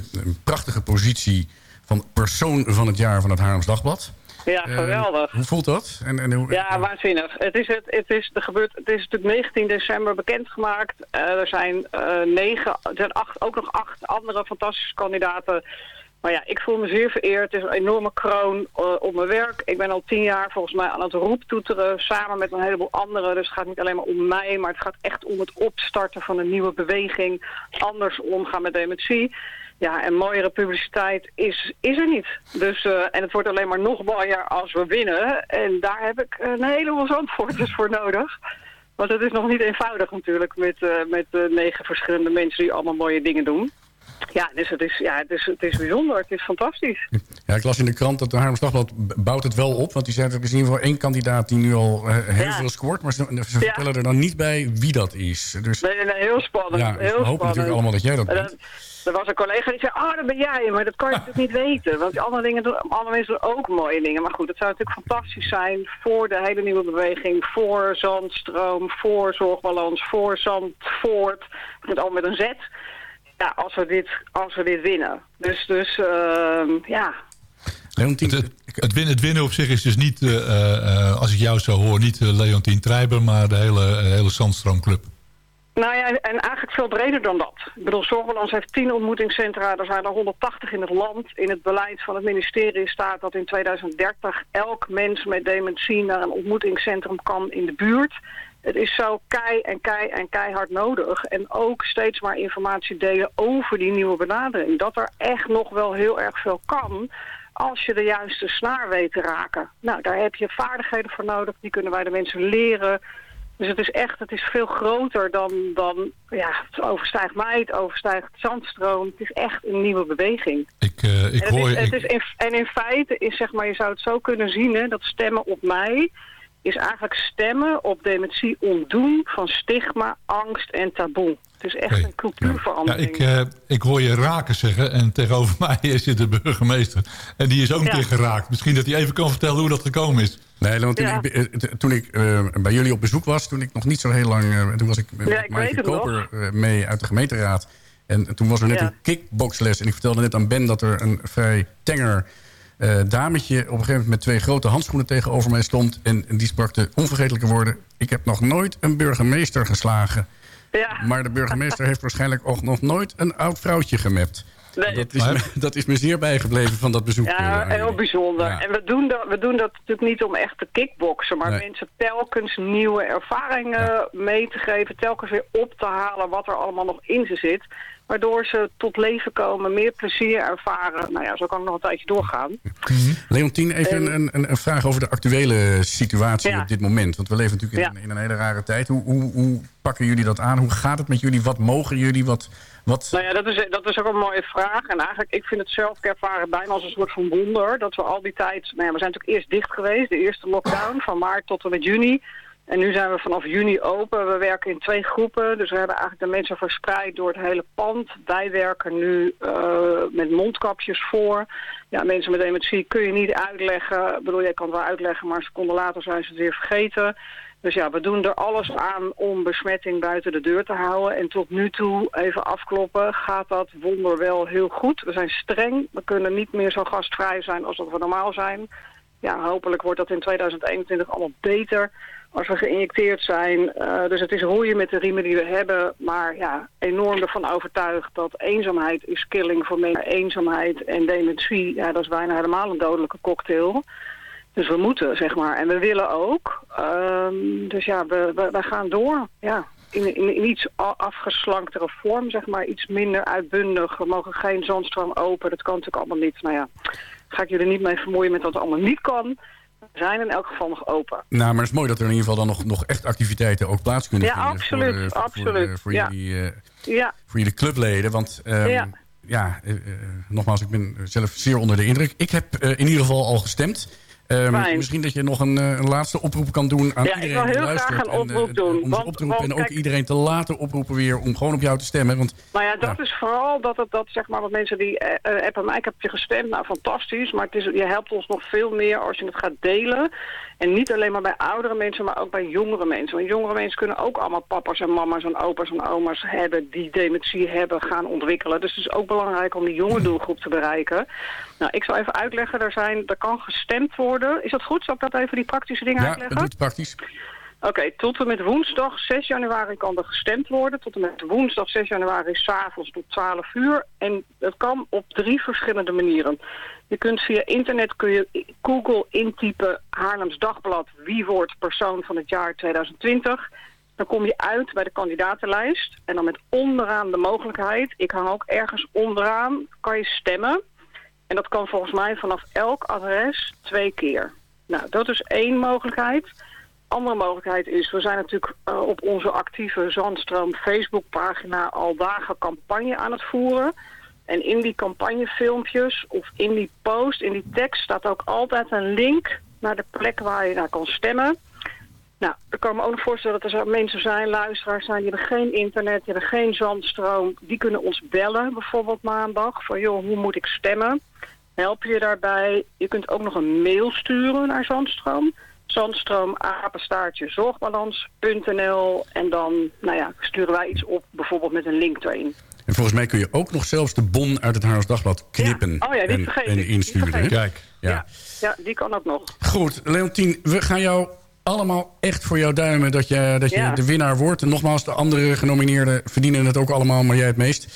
prachtige positie... van persoon van het jaar van het Haarlems Dagblad. Ja, Eh, geweldig. hoe voelt dat? En, en hoe, Ja, waanzinnig. Het is, het, het is, de gebeurt, het is natuurlijk 19 december bekendgemaakt. Eh, er zijn eh, negen, er zijn acht, ook nog acht andere fantastische kandidaten. Maar ja, ik voel me zeer vereerd. Het is een enorme kroon op mijn werk. Ik ben al tien jaar volgens mij aan het roeptoeteren samen met een heleboel anderen. Dus het gaat niet alleen maar om mij, maar het gaat echt om het opstarten van een nieuwe beweging. Anders omgaan met dementie. Ja, en mooiere publiciteit is, is er niet. Dus, eh, en het wordt alleen maar nog mooier als we winnen. En daar heb ik een heleboel zandvoorters voor nodig. Want het is nog niet eenvoudig natuurlijk met, eh, met eh, negen verschillende mensen die allemaal mooie dingen doen. Ja, dus het is, ja, het is, het is bijzonder. Het is fantastisch. Ja, ik las in de krant dat de Dagblad b- bouwt het wel op. Want die zei dat er is in ieder geval één kandidaat die nu al eh, heel Ja. veel scoort. Maar ze, ze Ja. vertellen er dan niet bij wie dat is. Dus Nee, nee, heel spannend. Ja, we heel hopen spannend. natuurlijk allemaal dat jij dat En bent. Er was een collega die zei, ah, dat ben jij. Maar dat kan je natuurlijk niet weten. Want andere, dingen doen, andere mensen doen ook mooie dingen. Maar goed, het zou natuurlijk fantastisch zijn voor de hele nieuwe beweging. Voor Zandstroom, voor Zorgbalans, voor Zandvoort. Het allemaal met een Z. Ja, als we dit, als we dit winnen. Dus, dus ehm, ja, Het, het, het winnen, het winnen op zich is dus niet, eh, eh, eh, als ik jou zo hoor, niet eh, Leontien Treiber, maar de hele, hele Zandstroomclub. Nou ja, en eigenlijk veel breder dan dat. Ik bedoel, Zorgbalans heeft 10 ontmoetingscentra. Er zijn er 180 in het land. In het beleid van het ministerie staat dat in 2030 elk mens met dementie naar een ontmoetingscentrum kan in de buurt. Het is zo kei en kei en keihard nodig. En ook steeds maar informatie delen over die nieuwe benadering. Dat er echt nog wel heel erg veel kan als je de juiste snaar weet te raken. Nou, daar heb je vaardigheden voor nodig. Die kunnen wij de mensen leren. Dus het is echt, het is veel groter dan, dan ja, het overstijgt mij, het overstijgt Zandstroom. Het is echt een nieuwe beweging. Ik, eh, ik en, hoor... is, het ik- is in, en in feite is, zeg maar, je zou het zo kunnen zien, hè, dat stemmen op mij is eigenlijk stemmen op dementie ontdoen van stigma, angst en taboe. Het is echt een Ja, cultuurverandering. ik, eh, ik hoor je raken zeggen en tegenover mij zit de burgemeester. En die is ook Ja. niet geraakt. Misschien dat hij even kan vertellen hoe dat gekomen is. Nee, want Ja. ik, eh, toen ik eh, bij jullie op bezoek was, toen ik nog niet zo heel lang... eh, toen was ik met Ja, ik Maaike weet het nog. Koper mee uit de gemeenteraad. En toen was er net Ja. een kickboxles. En ik vertelde net aan Ben dat er een vrij tenger eh, dametje... op een gegeven moment met twee grote handschoenen tegenover mij stond. En die sprak de onvergetelijke woorden... ik heb nog nooit een burgemeester geslagen. Ja. Maar de burgemeester heeft waarschijnlijk ook nog nooit een oud vrouwtje gemept. Nee. Dat, is me, dat is me zeer bijgebleven van dat bezoek. Ja, eh, heel bijzonder. Ja. En we doen, dat, we doen dat natuurlijk niet om echt te kickboksen, maar Nee. mensen telkens nieuwe ervaringen mee te geven, telkens weer op te halen wat er allemaal nog in ze zit. Waardoor ze tot leven komen, meer plezier ervaren. Nou ja, zo kan ik nog een tijdje doorgaan. Leontien, even En- een, een, een vraag over de actuele situatie Ja. op dit moment. Want we leven natuurlijk in, Ja. in een hele rare tijd. Hoe, hoe, hoe pakken jullie dat aan? Hoe gaat het met jullie? Wat mogen jullie? Wat, wat... Nou ja, dat is, dat is ook een mooie vraag. En eigenlijk, ik vind het zelf ervaren bijna als een soort van wonder. Dat we al die tijd... Nou ja, we zijn natuurlijk eerst dicht geweest. De eerste lockdown van maart tot en met juni. En nu zijn we vanaf juni open. We werken in twee groepen. Dus we hebben eigenlijk de mensen verspreid door het hele pand. Wij werken nu eh, met mondkapjes voor. Ja, mensen met dementie kun je niet uitleggen. Ik bedoel, jij kan het wel uitleggen, maar seconden later zijn ze het weer vergeten. Dus ja, we doen er alles aan om besmetting buiten de deur te houden. En tot nu toe, even afkloppen, gaat dat wonder wel heel goed. We zijn streng. We kunnen niet meer zo gastvrij zijn als dat we normaal zijn. Ja, hopelijk wordt dat in 2021 allemaal beter als we geïnjecteerd zijn. Eh, dus het is roeien met de riemen die we hebben. Maar ja, enorm ervan overtuigd dat eenzaamheid is killing voor mensen. Eenzaamheid en dementie, ja, dat is bijna helemaal een dodelijke cocktail. Dus we moeten, zeg maar. En we willen ook. Ehm, dus ja, we, we, gaan door. Ja. In, iets afgeslanktere vorm, zeg maar. Iets minder uitbundig. We mogen geen zandstroom open. Dat kan natuurlijk allemaal niet. Nou ja, ga ik jullie niet mee vermoeien met wat allemaal niet kan. Zijn in elk geval nog open. Nou, maar het is mooi dat er in ieder geval dan nog, nog echt activiteiten ook plaats kunnen Ja, vinden. absoluut, Voor, voor, absoluut, Voor, voor ja. jullie, eh, Ja, voor jullie clubleden. Want ehm, Ja. ja, eh, eh, nogmaals, ik ben zelf zeer onder de indruk. Ik heb in ieder geval al gestemd. Ehm, misschien dat je nog een, eh, een laatste oproep kan doen aan Ja, ik iedereen wil die heel luistert. graag een en, eh, oproep doen, Om, want- want en ook kijk- iedereen te laten oproepen weer om gewoon op jou te stemmen. Want Nou ja, dat is vooral dat, het, dat, zeg maar, dat mensen die eh, appen mij, ik heb je gestemd, nou fantastisch, maar het is, je helpt ons nog veel meer als je het gaat delen. En niet alleen maar bij oudere mensen, maar ook bij jongere mensen. Want jongere mensen kunnen ook allemaal papa's en mama's en opa's en oma's hebben die dementie hebben gaan ontwikkelen. Dus het is ook belangrijk om die jonge doelgroep te bereiken. Nou, ik zal even uitleggen, er, zijn, er kan gestemd worden. Is dat goed? Zal ik dat even die praktische dingen ja, uitleggen? dat doet praktisch. Oké, tot en met woensdag 6 januari kan er gestemd worden. Tot en met woensdag 6 januari s'avonds tot 12 uur. En dat kan op drie verschillende manieren. Je kunt via internet kun je Google intypen Haarlems Dagblad wie wordt persoon van het jaar 2020. Dan kom je uit bij de kandidatenlijst. En dan met onderaan de mogelijkheid, ik hang ook ergens onderaan, kan je stemmen. En dat kan volgens mij vanaf elk adres twee keer. Nou, dat is één mogelijkheid. Andere mogelijkheid is, we zijn natuurlijk eh, op onze actieve Zandstroom Facebookpagina al dagen campagne aan het voeren. En in die campagnefilmpjes of in die post, in die tekst staat ook altijd een link naar de plek waar je naar kan stemmen. Nou, ik kan me ook nog voorstellen dat er mensen zijn, luisteraars zijn, die hebben geen internet, die hebben geen zandstroom. Die kunnen ons bellen, bijvoorbeeld maandag, van joh, hoe moet ik stemmen? Help je daarbij. Je kunt ook nog een mail sturen naar Zandstroom. Zandstroom, apenstaartje, zorgbalans.nl. En dan, nou ja, sturen wij iets op, bijvoorbeeld met een link erin. En volgens mij kun je ook nog zelfs de bon uit het Haarlems Dagblad knippen Oh ja, die en, vergeet en ik. Die insturen. Kijk. Ja. Ja, die kan ook nog. Goed, Leontien, we gaan jou allemaal echt voor jou duimen dat je, dat je Ja. de winnaar wordt. En nogmaals, de andere genomineerden verdienen het ook allemaal, maar jij het meest.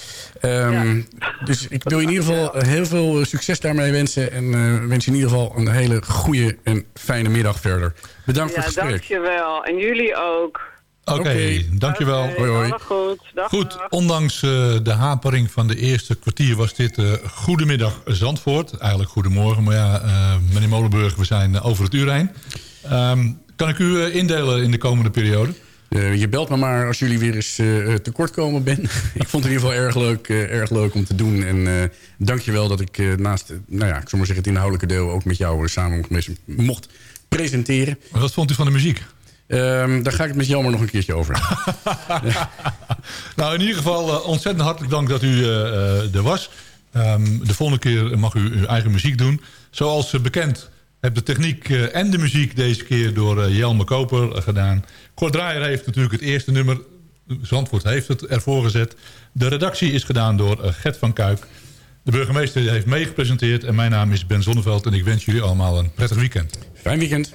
Ehm, Dus ik wil je in ieder geval heel veel succes daarmee wensen. En eh, wens je in ieder geval een hele goede en fijne middag verder. Bedankt voor Ja, het gesprek. dankjewel. En jullie ook. Oké, dankjewel. Oké, allemaal goed. Dag, Goed, dag. ondanks eh, de hapering van de eerste kwartier was dit eh Goedemiddag Zandvoort. Eigenlijk goedemorgen, maar ja, eh, meneer Molenburg, we zijn eh, over het uur heen. Ehm, kan ik u eh, indelen in de komende periode? Eh, je belt me maar als jullie weer eens eh tekort komen ben. ik vond het in ieder geval erg leuk, erg leuk om te doen. En dank je wel dat ik naast, nou ja, ik maar zeggen, het inhoudelijke deel ook met jou samen mocht- presenteren. Wat vond u van de muziek? Ehm, daar ga ik het met Jelmer nog een keertje over. Nou, in ieder geval ontzettend hartelijk dank dat u er was. Ehm, de volgende keer mag u uw eigen muziek doen. Zoals bekend heb de techniek eh, en de muziek deze keer door eh, Jelme Koper eh, gedaan. Kort Draaier heeft natuurlijk het eerste nummer. Zandvoort heeft het ervoor gezet. De redactie is gedaan door Gert van Kuik. De burgemeester heeft meegepresenteerd. En mijn naam is Ben Zonneveld. En ik wens jullie allemaal een prettig weekend. Fijn weekend.